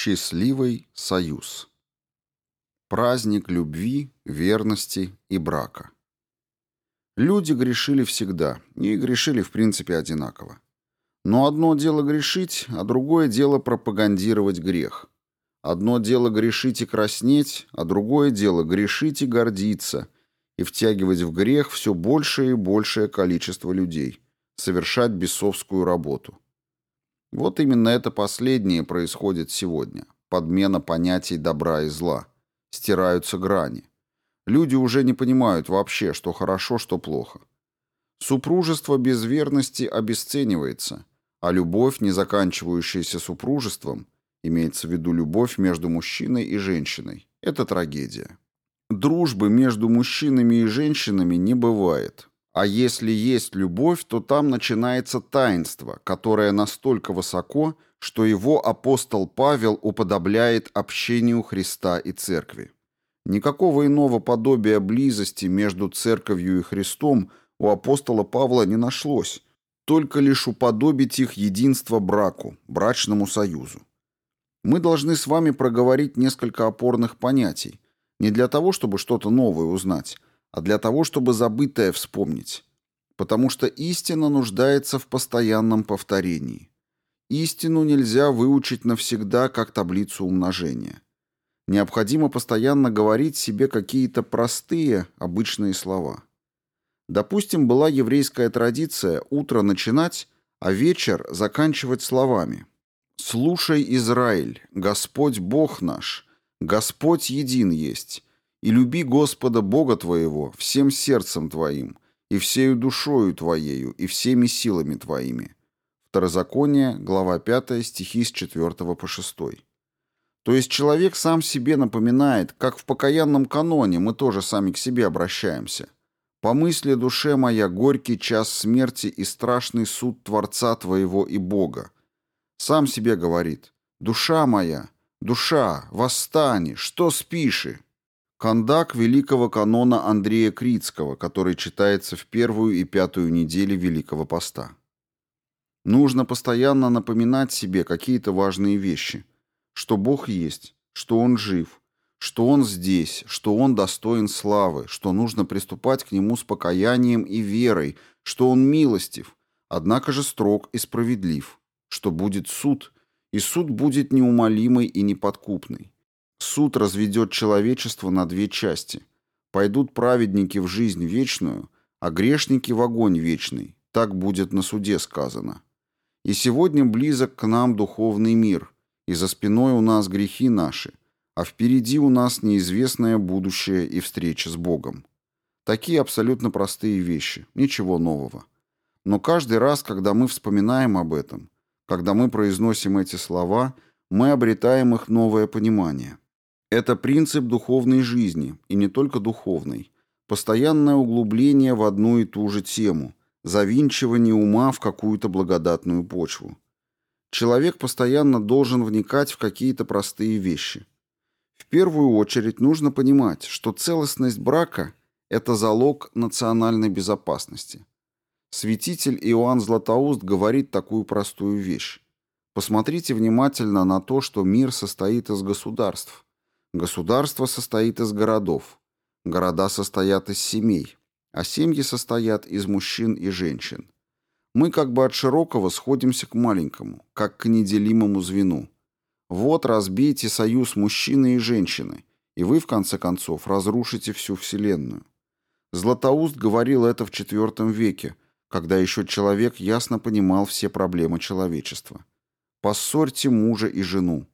Счастливый союз. Праздник любви, верности и брака. Люди грешили всегда, и грешили в принципе одинаково. Но одно дело грешить, а другое дело пропагандировать грех. Одно дело грешить и краснеть, а другое дело грешить и гордиться, и втягивать в грех все большее и большее количество людей, совершать бесовскую работу. Вот именно это последнее происходит сегодня. Подмена понятий добра и зла. Стираются грани. Люди уже не понимают вообще, что хорошо, что плохо. Супружество без верности обесценивается, а любовь, не заканчивающаяся супружеством, имеется в виду любовь между мужчиной и женщиной, это трагедия. Дружбы между мужчинами и женщинами не бывает. А если есть любовь, то там начинается таинство, которое настолько высоко, что его апостол Павел уподобляет общению Христа и Церкви. Никакого иного подобия близости между Церковью и Христом у апостола Павла не нашлось, только лишь уподобить их единство браку, брачному союзу. Мы должны с вами проговорить несколько опорных понятий, не для того, чтобы что-то новое узнать, а для того, чтобы забытое вспомнить. Потому что истина нуждается в постоянном повторении. Истину нельзя выучить навсегда, как таблицу умножения. Необходимо постоянно говорить себе какие-то простые, обычные слова. Допустим, была еврейская традиция утро начинать, а вечер заканчивать словами. «Слушай, Израиль, Господь Бог наш, Господь един есть, и люби Господа Бога твоего всем сердцем твоим, и всею душою твоею, и всеми силами твоими». Второзаконие, глава 5, стихи с 4 по 6. То есть человек сам себе напоминает, как в покаянном каноне мы тоже сами к себе обращаемся. «По мысли душе моя горький час смерти и страшный суд Творца твоего и Бога». Сам себе говорит «Душа моя, душа, восстань, что спиши?» Кандак великого канона Андрея Критского, который читается в первую и пятую недели Великого Поста. Нужно постоянно напоминать себе какие-то важные вещи, что Бог есть, что Он жив, что Он здесь, что Он достоин славы, что нужно приступать к Нему с покаянием и верой, что Он милостив, однако же строг и справедлив, что будет суд, и суд будет неумолимый и неподкупный Суд разведет человечество на две части. Пойдут праведники в жизнь вечную, а грешники в огонь вечный. Так будет на суде сказано. И сегодня близок к нам духовный мир, и за спиной у нас грехи наши, а впереди у нас неизвестное будущее и встреча с Богом. Такие абсолютно простые вещи, ничего нового. Но каждый раз, когда мы вспоминаем об этом, когда мы произносим эти слова, мы обретаем их новое понимание. Это принцип духовной жизни, и не только духовной. Постоянное углубление в одну и ту же тему, завинчивание ума в какую-то благодатную почву. Человек постоянно должен вникать в какие-то простые вещи. В первую очередь нужно понимать, что целостность брака – это залог национальной безопасности. Святитель Иоанн Златоуст говорит такую простую вещь. Посмотрите внимательно на то, что мир состоит из государств – Государство состоит из городов. Города состоят из семей, а семьи состоят из мужчин и женщин. Мы как бы от широкого сходимся к маленькому, как к неделимому звену. Вот разбейте союз мужчины и женщины, и вы, в конце концов, разрушите всю Вселенную. Златоуст говорил это в IV веке, когда еще человек ясно понимал все проблемы человечества. Поссорьте мужа и жену.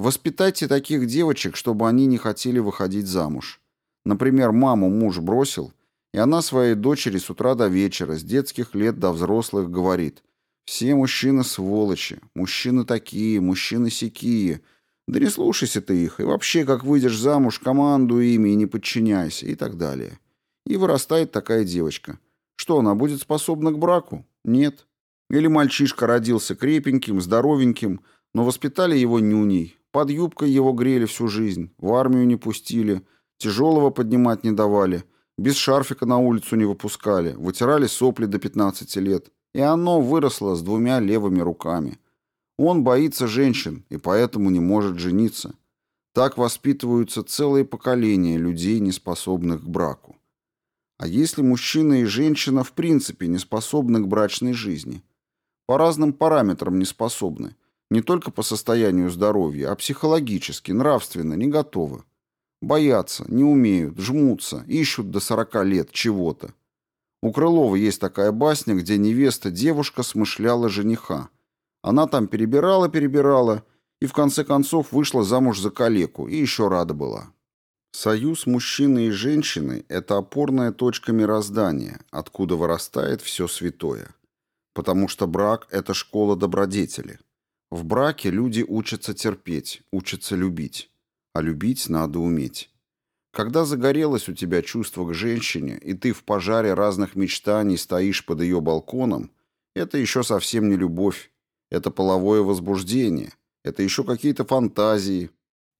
Воспитайте таких девочек, чтобы они не хотели выходить замуж. Например, маму муж бросил, и она своей дочери с утра до вечера, с детских лет до взрослых говорит «Все мужчины сволочи, мужчины такие, мужчины сякие». Да не слушайся ты их, и вообще, как выйдешь замуж, командуй ими и не подчиняйся, и так далее. И вырастает такая девочка. Что, она будет способна к браку? Нет. Или мальчишка родился крепеньким, здоровеньким, но воспитали его нюней, под юбкой его грели всю жизнь, в армию не пустили, тяжелого поднимать не давали, без шарфика на улицу не выпускали, вытирали сопли до 15 лет. И оно выросло с двумя левыми руками. Он боится женщин и поэтому не может жениться. Так воспитываются целые поколения людей, не способных к браку. А если мужчина и женщина в принципе не способны к брачной жизни? По разным параметрам не способны. Не только по состоянию здоровья, а психологически, нравственно не готовы. Боятся, не умеют, жмутся, ищут до 40 лет чего-то. У Крылова есть такая басня, где невеста-девушка смышляла жениха. Она там перебирала-перебирала и в конце концов вышла замуж за калеку и еще рада была. Союз мужчины и женщины – это опорная точка мироздания, откуда вырастает все святое. Потому что брак – это школа добродетели. В браке люди учатся терпеть, учатся любить. А любить надо уметь. Когда загорелось у тебя чувство к женщине, и ты в пожаре разных мечтаний стоишь под ее балконом, это еще совсем не любовь. Это половое возбуждение. Это еще какие-то фантазии,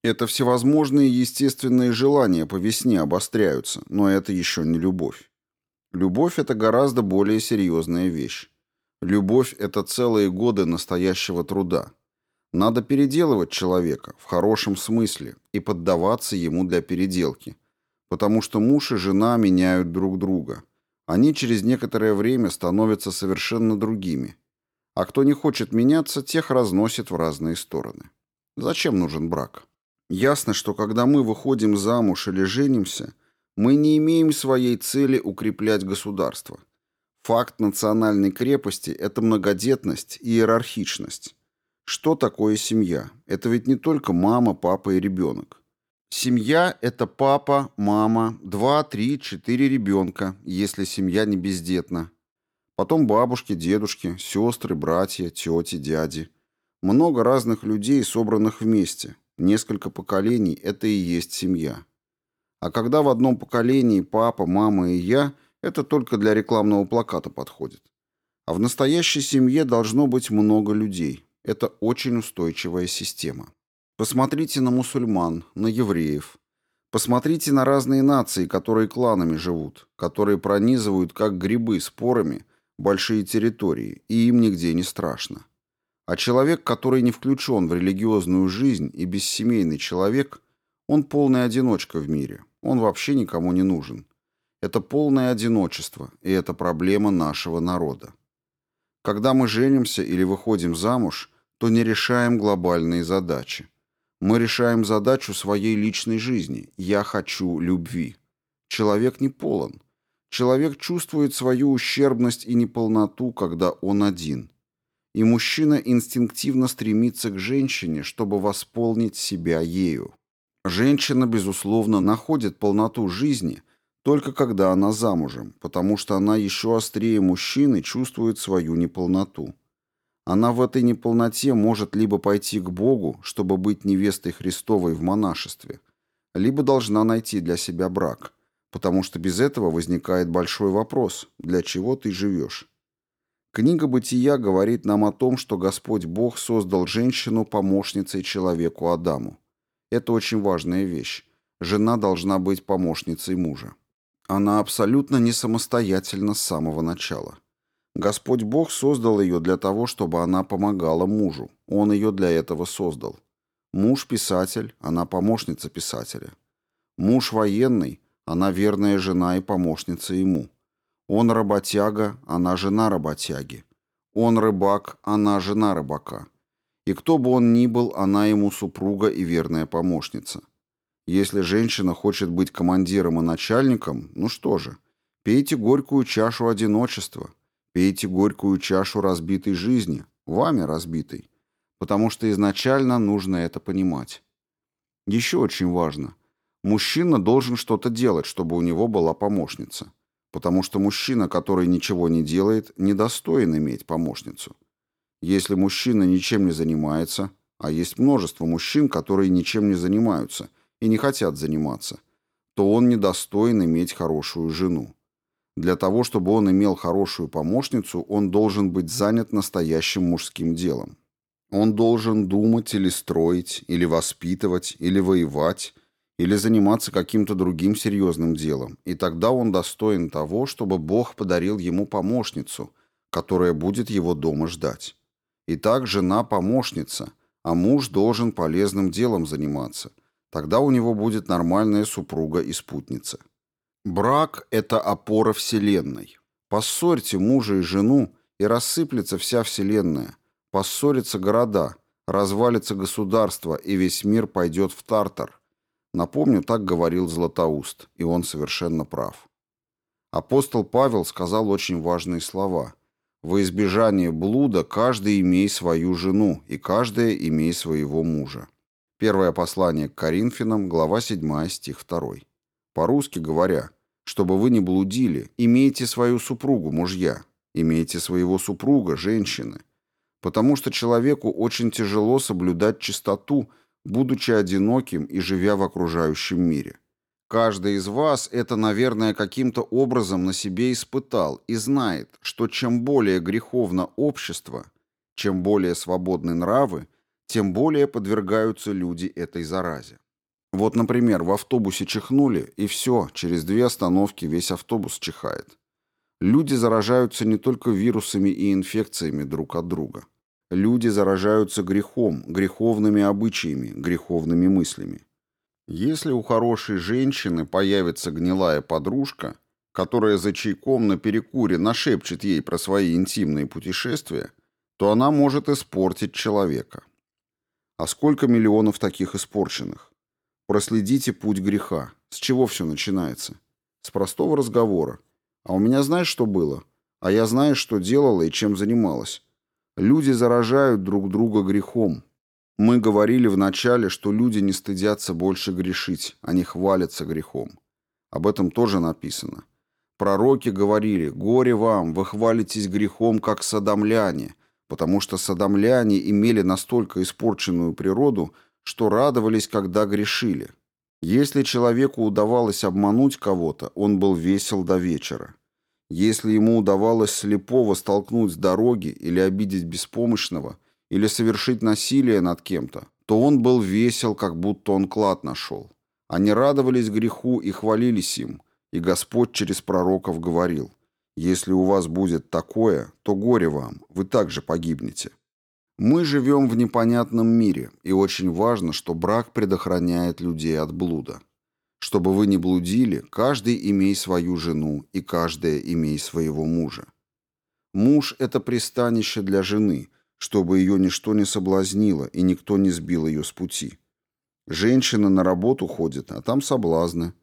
это всевозможные естественные желания по весне обостряются, но это еще не любовь. Любовь – это гораздо более серьезная вещь. Любовь – это целые годы настоящего труда. Надо переделывать человека, в хорошем смысле, и поддаваться ему для переделки. Потому что муж и жена меняют друг друга. Они через некоторое время становятся совершенно другими. А кто не хочет меняться, тех разносит в разные стороны. Зачем нужен брак? Ясно, что когда мы выходим замуж или женимся, мы не имеем своей цели укреплять государство. Факт национальной крепости – это многодетность и иерархичность. Что такое семья? Это ведь не только мама, папа и ребенок. Семья – это папа, мама, два, три, четыре ребенка, если семья не бездетна. Потом бабушки, дедушки, сестры, братья, тети, дяди. Много разных людей, собранных вместе, Несколько поколений – это и есть семья. А когда в одном поколении папа, мама и я, это только для рекламного плаката подходит. А в настоящей семье должно быть много людей. Это очень устойчивая система. Посмотрите на мусульман, на евреев. Посмотрите на разные нации, которые кланами живут, которые пронизывают как грибы спорами большие территории, и им нигде не страшно. А человек, который не включен в религиозную жизнь и бессемейный человек, он полный одиночка в мире. Он вообще никому не нужен. Это полное одиночество, и это проблема нашего народа. Когда мы женимся или выходим замуж, то не решаем глобальные задачи. Мы решаем задачу своей личной жизни «я хочу любви». Человек не полон. Человек чувствует свою ущербность и неполноту, когда он один – и мужчина инстинктивно стремится к женщине, чтобы восполнить себя ею. Женщина, безусловно, находит полноту жизни только когда она замужем, потому что она еще острее мужчины чувствует свою неполноту. Она в этой неполноте может либо пойти к Богу, чтобы быть невестой Христовой в монашестве, либо должна найти для себя брак, потому что без этого возникает большой вопрос – для чего ты живешь? Книга «Бытия» говорит нам о том, что Господь Бог создал женщину помощницей человеку Адаму. Это очень важная вещь. Жена должна быть помощницей мужа. Она абсолютно не самостоятельна с самого начала. Господь Бог создал ее для того, чтобы она помогала мужу. Он ее для этого создал. Муж – писатель, она помощница писателя. Муж военный, она верная жена и помощница ему. Он работяга, она жена работяги. Он рыбак, она жена рыбака. И кто бы он ни был, она ему супруга и верная помощница. Если женщина хочет быть командиром и начальником, ну что же, пейте горькую чашу одиночества, пейте горькую чашу разбитой жизни, вами разбитой, потому что изначально нужно это понимать. Еще очень важно. Мужчина должен что-то делать, чтобы у него была помощница потому что мужчина, который ничего не делает, недостоин иметь помощницу. Если мужчина ничем не занимается, а есть множество мужчин, которые ничем не занимаются и не хотят заниматься, то он недостоин иметь хорошую жену. Для того, чтобы он имел хорошую помощницу, он должен быть занят настоящим мужским делом. Он должен думать или строить, или воспитывать, или воевать, или заниматься каким-то другим серьезным делом, и тогда он достоин того, чтобы Бог подарил ему помощницу, которая будет его дома ждать. Итак, жена помощница, а муж должен полезным делом заниматься. Тогда у него будет нормальная супруга и спутница. Брак – это опора Вселенной. Поссорьте мужа и жену, и рассыплется вся Вселенная. Поссорятся города, развалится государство, и весь мир пойдет в тартар. Напомню, так говорил Златоуст, и он совершенно прав. Апостол Павел сказал очень важные слова. «Во избежание блуда каждый имей свою жену, и каждая имей своего мужа». Первое послание к Коринфянам, глава 7, стих 2. По-русски говоря, чтобы вы не блудили, имейте свою супругу, мужья, имейте своего супруга, женщины. Потому что человеку очень тяжело соблюдать чистоту, будучи одиноким и живя в окружающем мире. Каждый из вас это, наверное, каким-то образом на себе испытал и знает, что чем более греховно общество, чем более свободны нравы, тем более подвергаются люди этой заразе. Вот, например, в автобусе чихнули, и все, через две остановки весь автобус чихает. Люди заражаются не только вирусами и инфекциями друг от друга. Люди заражаются грехом, греховными обычаями, греховными мыслями. Если у хорошей женщины появится гнилая подружка, которая за чайком на перекуре нашепчет ей про свои интимные путешествия, то она может испортить человека. А сколько миллионов таких испорченных? Проследите путь греха. С чего все начинается? С простого разговора. А у меня знаешь, что было? А я знаю, что делала и чем занималась. Люди заражают друг друга грехом. Мы говорили вначале, что люди не стыдятся больше грешить, они хвалятся грехом. Об этом тоже написано. Пророки говорили, «Горе вам, вы хвалитесь грехом, как садомляне, потому что садомляне имели настолько испорченную природу, что радовались, когда грешили. Если человеку удавалось обмануть кого-то, он был весел до вечера. Если ему удавалось слепого столкнуть с дороги или обидеть беспомощного, или совершить насилие над кем-то, то он был весел, как будто он клад нашел. Они радовались греху и хвалились им, и Господь через пророков говорил, если у вас будет такое, то горе вам, вы также погибнете. Мы живем в непонятном мире, и очень важно, что брак предохраняет людей от блуда. Чтобы вы не блудили, каждый имей свою жену, и каждая имей своего мужа. Муж – это пристанище для жены, чтобы ее ничто не соблазнило и никто не сбил ее с пути. Женщина на работу ходит, а там соблазны.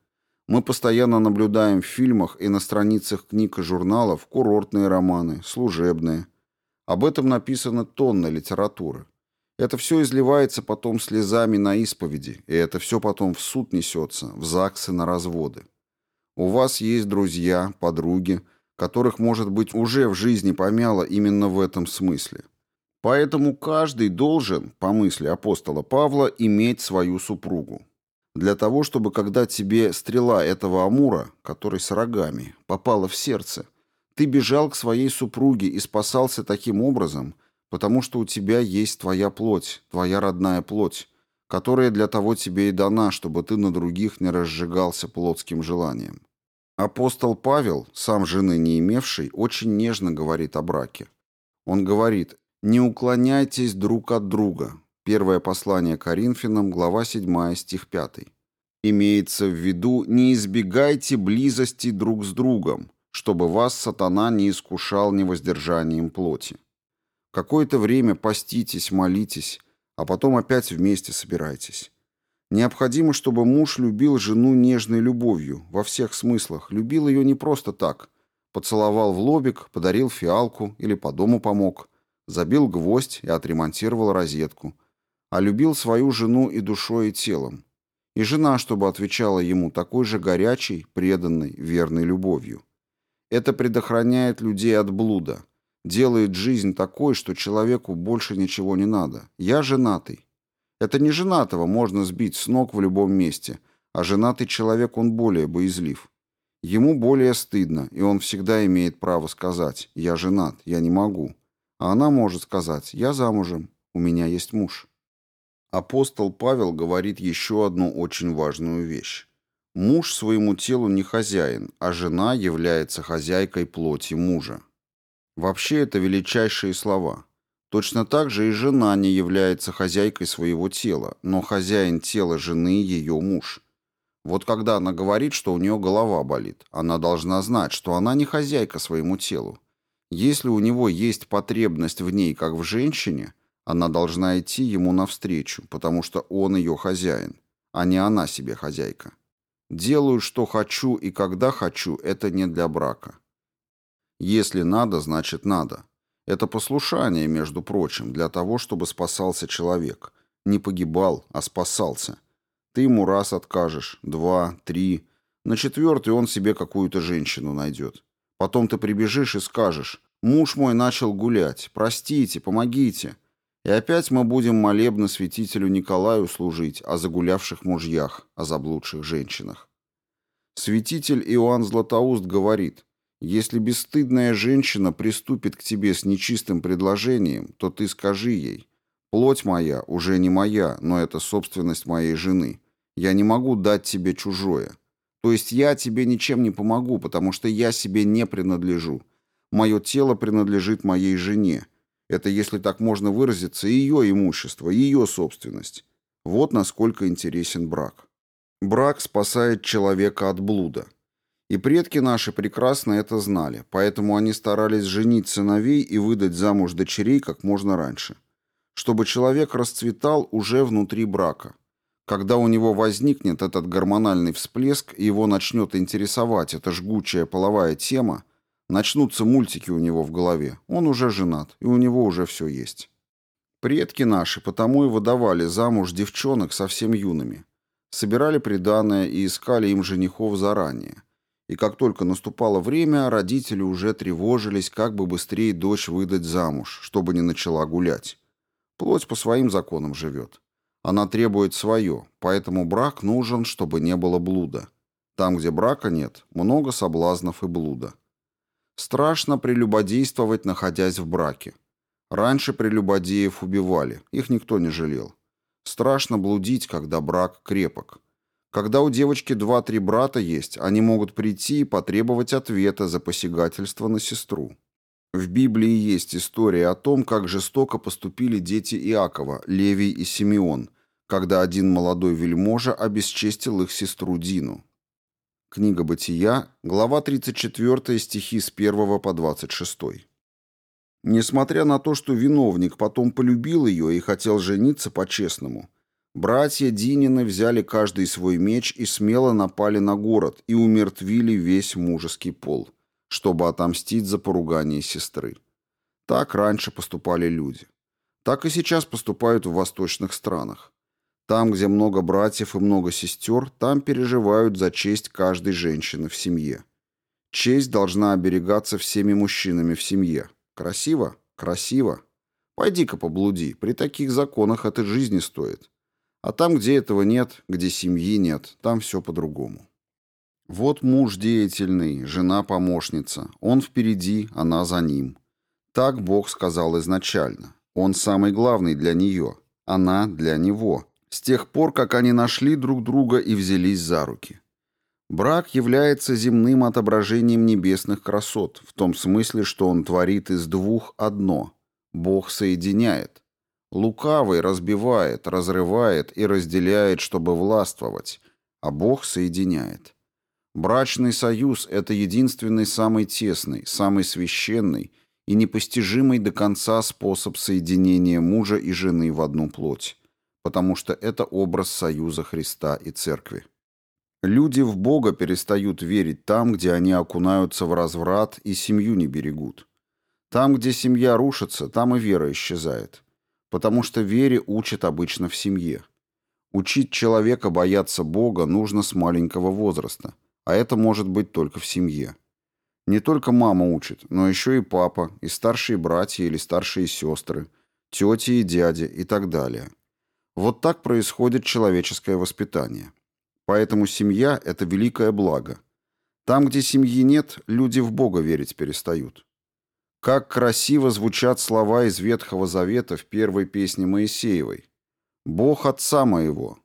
Мы постоянно наблюдаем в фильмах и на страницах книг и журналов курортные романы, служебные. Об этом написано тонна литературы. Это все изливается потом слезами на исповеди, и это все потом в суд несется, в ЗАГСы на разводы. У вас есть друзья, подруги, которых, может быть, уже в жизни помяло именно в этом смысле. Поэтому каждый должен, по мысли апостола Павла, иметь свою супругу. Для того, чтобы когда тебе стрела этого амура, который с рогами, попала в сердце, ты бежал к своей супруге и спасался таким образом, потому что у тебя есть твоя плоть, твоя родная плоть, которая для того тебе и дана, чтобы ты на других не разжигался плотским желанием. Апостол Павел, сам жены не имевший, очень нежно говорит о браке. Он говорит «Не уклоняйтесь друг от друга, Первое послание Коринфянам, глава 7, стих 5. Имеется в виду «не избегайте близости друг с другом, чтобы вас сатана не искушал невоздержанием плоти». Какое-то время поститесь, молитесь, а потом опять вместе собирайтесь. Необходимо, чтобы муж любил жену нежной любовью, во всех смыслах, любил ее не просто так. Поцеловал в лобик, подарил фиалку или по дому помог, забил гвоздь и отремонтировал розетку – а любил свою жену и душой, и телом. И жена, чтобы отвечала ему такой же горячей, преданной, верной любовью. Это предохраняет людей от блуда, делает жизнь такой, что человеку больше ничего не надо. Я женатый. Это не женатого можно сбить с ног в любом месте, а женатый человек, он более боязлив. Ему более стыдно, и он всегда имеет право сказать «я женат, я не могу». А она может сказать «я замужем, у меня есть муж». Апостол Павел говорит еще одну очень важную вещь. Муж своему телу не хозяин, а жена является хозяйкой плоти мужа. Вообще это величайшие слова. Точно так же и жена не является хозяйкой своего тела, но хозяин тела жены – ее муж. Вот когда она говорит, что у нее голова болит, она должна знать, что она не хозяйка своему телу. Если у него есть потребность в ней, как в женщине, она должна идти ему навстречу, потому что он ее хозяин, а не она себе хозяйка. Делаю, что хочу и когда хочу, это не для брака. Если надо, значит надо. Это послушание, между прочим, для того, чтобы спасался человек. Не погибал, а спасался. Ты ему раз откажешь, два, три. На четвертый он себе какую-то женщину найдет. Потом ты прибежишь и скажешь, «Муж мой начал гулять, простите, помогите». И опять мы будем молебно святителю Николаю служить о загулявших мужьях, о заблудших женщинах. Святитель Иоанн Златоуст говорит, если бесстыдная женщина приступит к тебе с нечистым предложением, то ты скажи ей, «Плоть моя уже не моя, но это собственность моей жены. Я не могу дать тебе чужое. То есть я тебе ничем не помогу, потому что я себе не принадлежу. Мое тело принадлежит моей жене. Это, если так можно выразиться, ее имущество, ее собственность. Вот насколько интересен брак. Брак спасает человека от блуда. И предки наши прекрасно это знали, поэтому они старались женить сыновей и выдать замуж дочерей как можно раньше. Чтобы человек расцветал уже внутри брака. Когда у него возникнет этот гормональный всплеск и его начнет интересовать эта жгучая половая тема, начнутся мультики у него в голове. Он уже женат, и у него уже все есть. Предки наши потому и выдавали замуж девчонок совсем юными. Собирали приданое и искали им женихов заранее. И как только наступало время, родители уже тревожились, как бы быстрее дочь выдать замуж, чтобы не начала гулять. Плоть по своим законам живет. Она требует свое, поэтому брак нужен, чтобы не было блуда. Там, где брака нет, много соблазнов и блуда. Страшно прелюбодействовать, находясь в браке. Раньше прелюбодеев убивали, их никто не жалел. Страшно блудить, когда брак крепок. Когда у девочки два-три брата есть, они могут прийти и потребовать ответа за посягательство на сестру. В Библии есть история о том, как жестоко поступили дети Иакова, Левий и Симеон, когда один молодой вельможа обесчестил их сестру Дину. Книга Бытия, глава 34, стихи с 1 по 26. Несмотря на то, что виновник потом полюбил ее и хотел жениться по-честному, Братья Динины взяли каждый свой меч и смело напали на город и умертвили весь мужеский пол, чтобы отомстить за поругание сестры. Так раньше поступали люди. Так и сейчас поступают в восточных странах. Там, где много братьев и много сестер, там переживают за честь каждой женщины в семье. Честь должна оберегаться всеми мужчинами в семье. Красиво? Красиво. Пойди-ка поблуди, при таких законах это жизни стоит. А там, где этого нет, где семьи нет, там все по-другому. Вот муж деятельный, жена помощница. Он впереди, она за ним. Так Бог сказал изначально. Он самый главный для нее, она для него. С тех пор, как они нашли друг друга и взялись за руки. Брак является земным отображением небесных красот, в том смысле, что он творит из двух одно. Бог соединяет. Лукавый разбивает, разрывает и разделяет, чтобы властвовать, а Бог соединяет. Брачный союз – это единственный самый тесный, самый священный и непостижимый до конца способ соединения мужа и жены в одну плоть, потому что это образ союза Христа и Церкви. Люди в Бога перестают верить там, где они окунаются в разврат и семью не берегут. Там, где семья рушится, там и вера исчезает потому что вере учат обычно в семье. Учить человека бояться Бога нужно с маленького возраста, а это может быть только в семье. Не только мама учит, но еще и папа, и старшие братья или старшие сестры, тети и дяди и так далее. Вот так происходит человеческое воспитание. Поэтому семья – это великое благо. Там, где семьи нет, люди в Бога верить перестают. Как красиво звучат слова из Ветхого Завета в первой песне Моисеевой. «Бог Отца моего».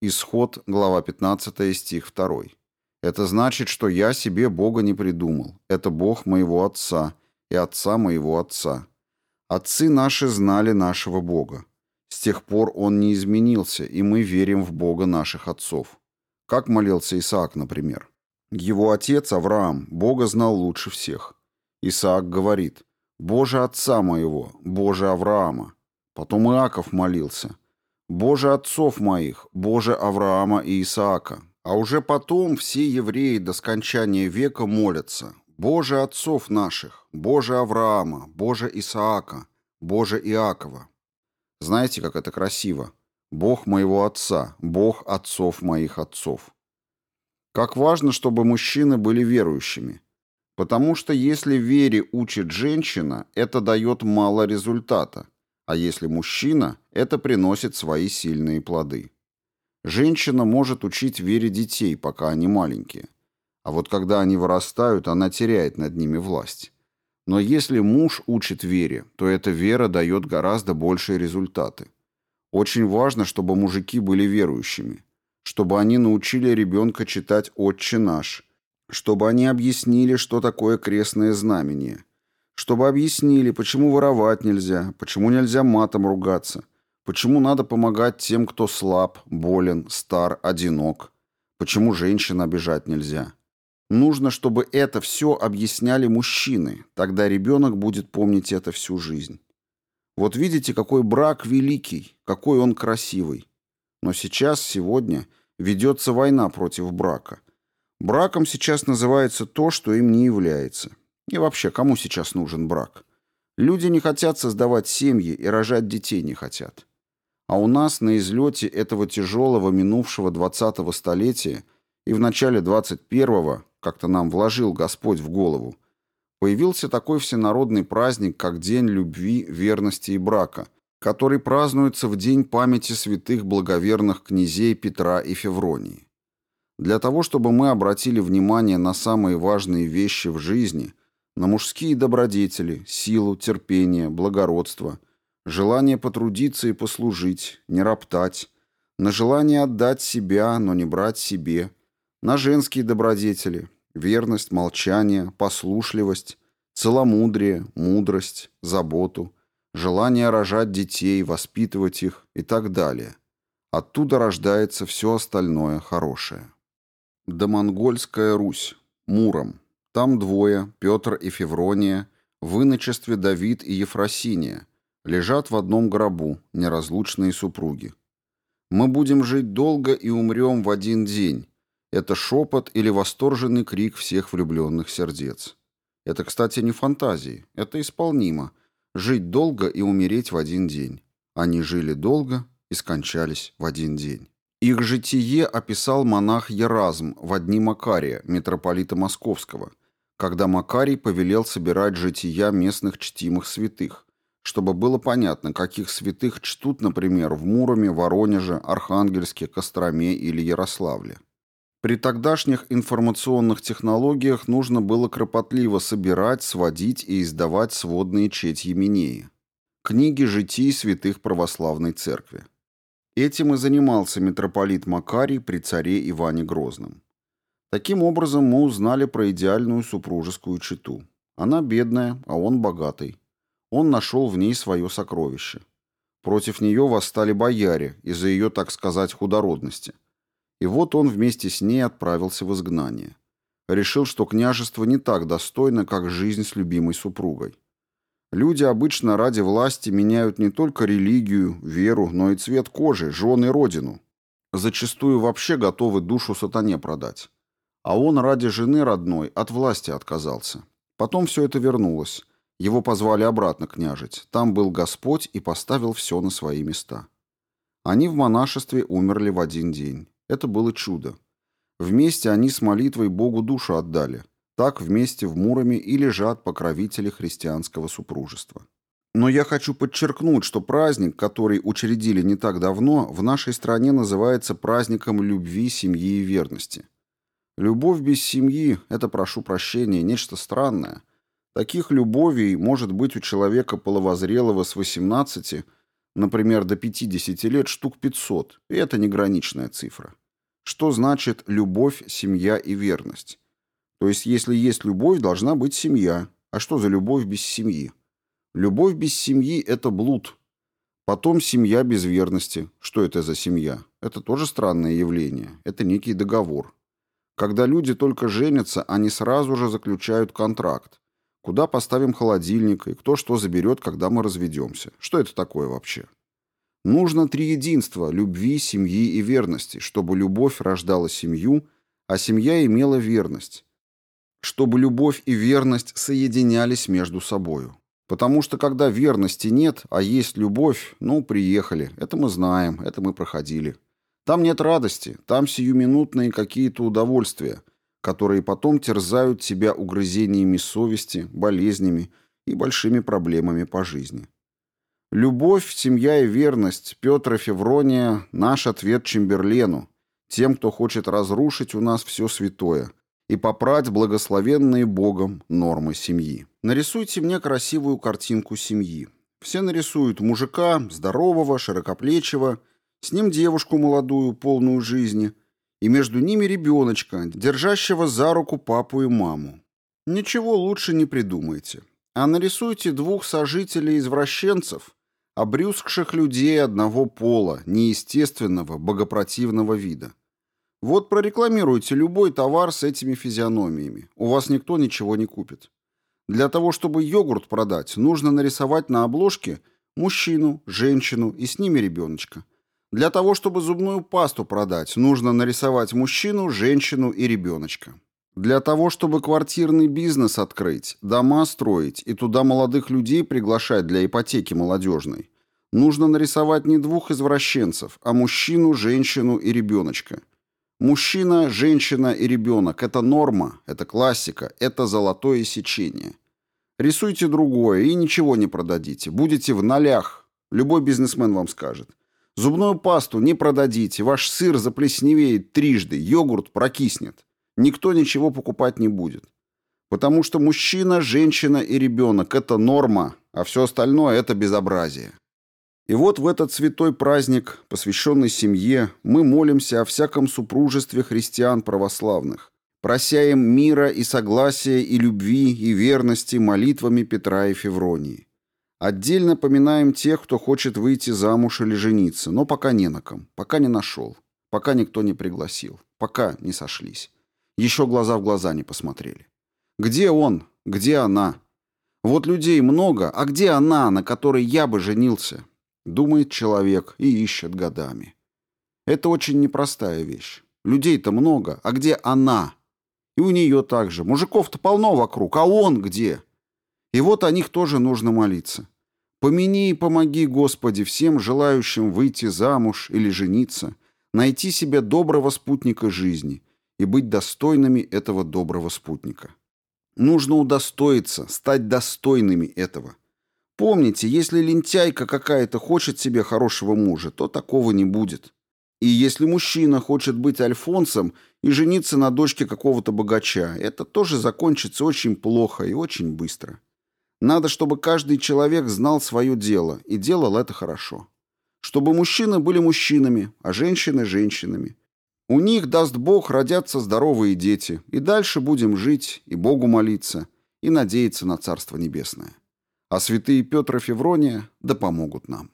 Исход, глава 15, стих 2. Это значит, что я себе Бога не придумал. Это Бог моего Отца и Отца моего Отца. Отцы наши знали нашего Бога. С тех пор он не изменился, и мы верим в Бога наших отцов. Как молился Исаак, например. Его отец Авраам Бога знал лучше всех. Исаак говорит «Боже отца моего, Боже Авраама». Потом Иаков молился «Боже отцов моих, Боже Авраама и Исаака». А уже потом все евреи до скончания века молятся «Боже отцов наших, Боже Авраама, Боже Исаака, Боже Иакова». Знаете, как это красиво? Бог моего отца, Бог отцов моих отцов. Как важно, чтобы мужчины были верующими. Потому что если вере учит женщина, это дает мало результата, а если мужчина, это приносит свои сильные плоды. Женщина может учить вере детей, пока они маленькие. А вот когда они вырастают, она теряет над ними власть. Но если муж учит вере, то эта вера дает гораздо большие результаты. Очень важно, чтобы мужики были верующими, чтобы они научили ребенка читать «Отче наш», чтобы они объяснили, что такое крестное знамение, чтобы объяснили, почему воровать нельзя, почему нельзя матом ругаться, почему надо помогать тем, кто слаб, болен, стар, одинок, почему женщин обижать нельзя. Нужно, чтобы это все объясняли мужчины, тогда ребенок будет помнить это всю жизнь. Вот видите, какой брак великий, какой он красивый. Но сейчас, сегодня, ведется война против брака. Браком сейчас называется то, что им не является. И вообще, кому сейчас нужен брак? Люди не хотят создавать семьи и рожать детей не хотят. А у нас на излете этого тяжелого минувшего 20-го столетия и в начале 21-го, как-то нам вложил Господь в голову, появился такой всенародный праздник, как День любви, верности и брака, который празднуется в день памяти святых благоверных князей Петра и Февронии. Для того, чтобы мы обратили внимание на самые важные вещи в жизни, на мужские добродетели, силу, терпение, благородство, желание потрудиться и послужить, не роптать, на желание отдать себя, но не брать себе, на женские добродетели, верность, молчание, послушливость, целомудрие, мудрость, заботу, желание рожать детей, воспитывать их и так далее. Оттуда рождается все остальное хорошее. Домонгольская Русь. Муром. Там двое, Петр и Феврония, в иночестве Давид и Ефросиния, лежат в одном гробу, неразлучные супруги. Мы будем жить долго и умрем в один день, это шепот или восторженный крик всех влюбленных сердец. Это, кстати, не фантазии, это исполнимо. Жить долго и умереть в один день. Они жили долго и скончались в один день. Их житие описал монах Еразм в дни Макария, митрополита Московского, когда Макарий повелел собирать жития местных чтимых святых, чтобы было понятно, каких святых чтут, например, в Муроме, Воронеже, Архангельске, Костроме или Ярославле. При тогдашних информационных технологиях нужно было кропотливо собирать, сводить и издавать сводные четь Еменеи. Книги житий святых православной церкви. Этим и занимался митрополит Макарий при царе Иване Грозном. Таким образом мы узнали про идеальную супружескую чету. Она бедная, а он богатый. Он нашел в ней свое сокровище. Против нее восстали бояре из-за ее, так сказать, худородности – и вот он вместе с ней отправился в изгнание. Решил, что княжество не так достойно, как жизнь с любимой супругой. Люди обычно ради власти меняют не только религию, веру, но и цвет кожи, жены и родину. Зачастую вообще готовы душу сатане продать. А он ради жены родной от власти отказался. Потом все это вернулось. Его позвали обратно княжить. Там был Господь и поставил все на свои места. Они в монашестве умерли в один день. Это было чудо. Вместе они с молитвой Богу душу отдали. Так вместе в Муроме и лежат покровители христианского супружества. Но я хочу подчеркнуть, что праздник, который учредили не так давно, в нашей стране называется праздником любви, семьи и верности. Любовь без семьи – это, прошу прощения, нечто странное. Таких любовей может быть у человека половозрелого с 18 Например, до 50 лет штук 500, и это не граничная цифра. Что значит любовь, семья и верность? То есть, если есть любовь, должна быть семья. А что за любовь без семьи? Любовь без семьи – это блуд. Потом семья без верности. Что это за семья? Это тоже странное явление. Это некий договор. Когда люди только женятся, они сразу же заключают контракт. Куда поставим холодильник и кто что заберет, когда мы разведемся. Что это такое вообще? Нужно три единства – любви, семьи и верности, чтобы любовь рождала семью, а семья имела верность. Чтобы любовь и верность соединялись между собою. Потому что когда верности нет, а есть любовь, ну, приехали. Это мы знаем, это мы проходили. Там нет радости, там сиюминутные какие-то удовольствия, которые потом терзают тебя угрызениями совести, болезнями и большими проблемами по жизни. Любовь, семья и верность Петра Феврония – наш ответ Чемберлену, тем, кто хочет разрушить у нас все святое и попрать благословенные Богом нормы семьи. Нарисуйте мне красивую картинку семьи. Все нарисуют мужика, здорового, широкоплечего, с ним девушку молодую, полную жизни, и между ними ребеночка, держащего за руку папу и маму. Ничего лучше не придумайте. А нарисуйте двух сожителей-извращенцев, обрюзгших людей одного пола, неестественного, богопротивного вида. Вот прорекламируйте любой товар с этими физиономиями. У вас никто ничего не купит. Для того, чтобы йогурт продать, нужно нарисовать на обложке мужчину, женщину и с ними ребеночка. Для того, чтобы зубную пасту продать, нужно нарисовать мужчину, женщину и ребеночка. Для того, чтобы квартирный бизнес открыть, дома строить и туда молодых людей приглашать для ипотеки молодежной, нужно нарисовать не двух извращенцев, а мужчину, женщину и ребеночка. Мужчина, женщина и ребенок – это норма, это классика, это золотое сечение. Рисуйте другое и ничего не продадите. Будете в нолях. Любой бизнесмен вам скажет. Зубную пасту не продадите, ваш сыр заплесневеет трижды, йогурт прокиснет. Никто ничего покупать не будет. Потому что мужчина, женщина и ребенок – это норма, а все остальное – это безобразие. И вот в этот святой праздник, посвященный семье, мы молимся о всяком супружестве христиан православных, прося им мира и согласия и любви и верности молитвами Петра и Февронии. Отдельно поминаем тех, кто хочет выйти замуж или жениться, но пока не на ком, пока не нашел, пока никто не пригласил, пока не сошлись. Еще глаза в глаза не посмотрели. Где он? Где она? Вот людей много, а где она, на которой я бы женился? Думает человек и ищет годами. Это очень непростая вещь. Людей-то много, а где она? И у нее также. Мужиков-то полно вокруг, а он где? И вот о них тоже нужно молиться. Помяни и помоги, Господи, всем желающим выйти замуж или жениться, найти себе доброго спутника жизни и быть достойными этого доброго спутника. Нужно удостоиться, стать достойными этого – Помните, если лентяйка какая-то хочет себе хорошего мужа, то такого не будет. И если мужчина хочет быть альфонсом и жениться на дочке какого-то богача, это тоже закончится очень плохо и очень быстро. Надо, чтобы каждый человек знал свое дело и делал это хорошо. Чтобы мужчины были мужчинами, а женщины – женщинами. У них, даст Бог, родятся здоровые дети, и дальше будем жить, и Богу молиться, и надеяться на Царство Небесное а святые Петр и Феврония да помогут нам.